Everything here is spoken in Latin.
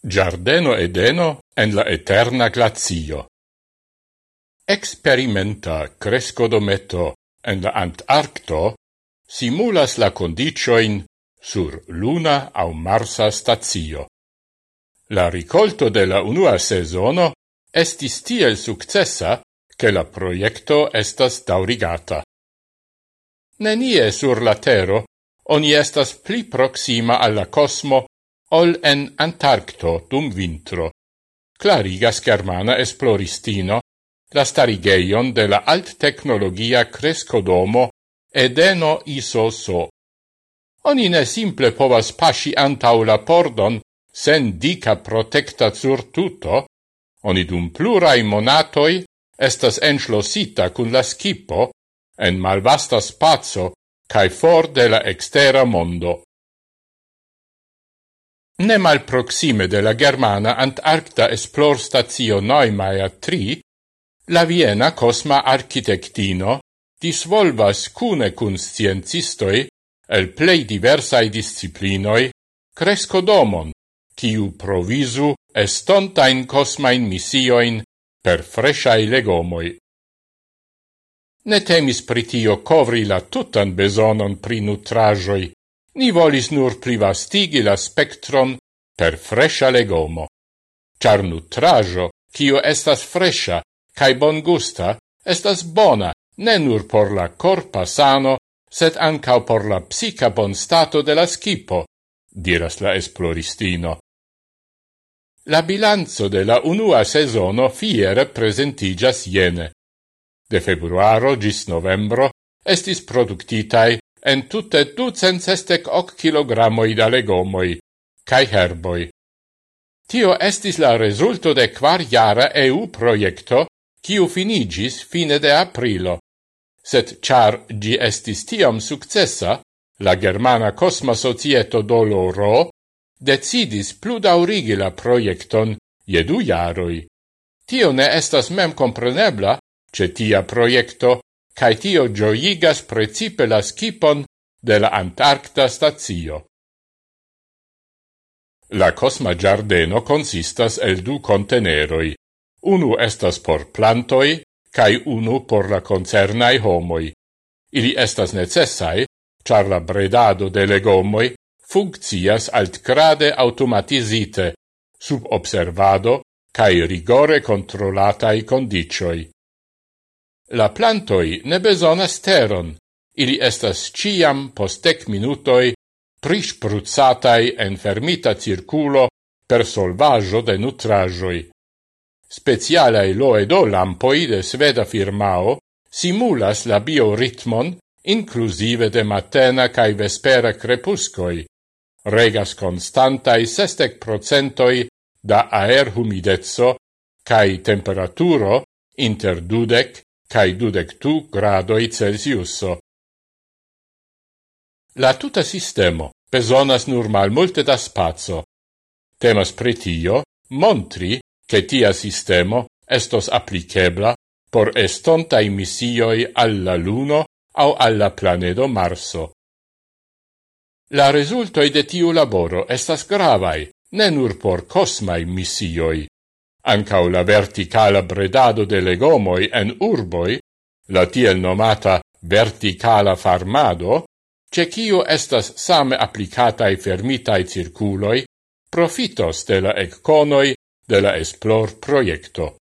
Giardeno Edeno en la eterna glazio. Experimenta crescodometo en la Antarcto simulas la condicioin sur luna au marsa stazio. La ricolto de la unua sezono estis tiel successa che la proiecto estas daurigata. Nenie sur la tero oni estas pli proxima alla cosmo ol en Antarcto dum vintro. Clarigas germana esploristino la starigeion de la alt-tecnologia crescodomo Edeno Isoso. Oni ne simple povas pasci antau la pordon sen dica protecta zurtuto, oni dum plurai monatoi estas enslosita cun la skipo en malvasta spazio cae for de la extera mondo. Ne malproxime de la germana Antarcta esplorstazio Neumayer 3, la Viena cosma architectino disvolvas cune cun sciencistoi el plei diversai disciplinoi crescodomon, quiu provisu estontain cosmain misioin per fresciai legomoi. Ne temis pritio covri la tutan besonon pri nutrajoi, ni volis nur privastigi la spectron per fresha legomo. Char nutrajo, cio estas fresha, cae bon gusta, estas bona, ne nur por la corpa sano, sed ancao por la psica bon stato de la skipo, diras la esploristino. La bilanzo de la unua sezono fiere presentigas jene. De februaro gis novembro estis productitai en tutte ducent sestec hoc kilogramoi da legomoi, cae herboi. Tio estis la resulto de quar jara EU proiecto, kiu finigis fine de aprilo. Sed char gi estis tiam successa, la Germana Cosma Societo Doloro decidis pludaurigi la proiecton je du jaroi. Tio ne estas mem comprenebla, ce tia proiecto cae tio gioigas precipe la skipon de la Antarcta stazio. La cosma giardeno consistas el du conteneroi. Unu estas por plantoi, cae unu por la concernai homoi. Ili estas necessai, char la bredado de legomoi funccias altgrade automatizite, sub observado cae rigore controlatai condicioi. La plantoi ne besonas teron, ili estas ciam post dec minutoi prispruzatai en fermita circulo per solvaggio de nutrajoi. Specialai loedo lampoi de sveda firmao simulas la bioritmon inclusive de matena cae vespera crepuscoi. Regas constantai sestec procentoi da aer humidezzo cae temperaturo inter dudec cae dudec tu gradoi Celsiuso. La tuta sistemo besonas nur mal multe da spazio. Temas pretio montri che tia sistemo estos applicebla por estontai missioi alla Luno au alla planedo Marso. La resultoi de tiu laboro estas gravai, ne nur por cosmai missioi, Ancau la verticala bredado de legomoi en urboi, la tiel nomata verticala farmado, ce cio estas same applicatai fermitai circuloi, profitos de la ecconoi de la esplor proiecto.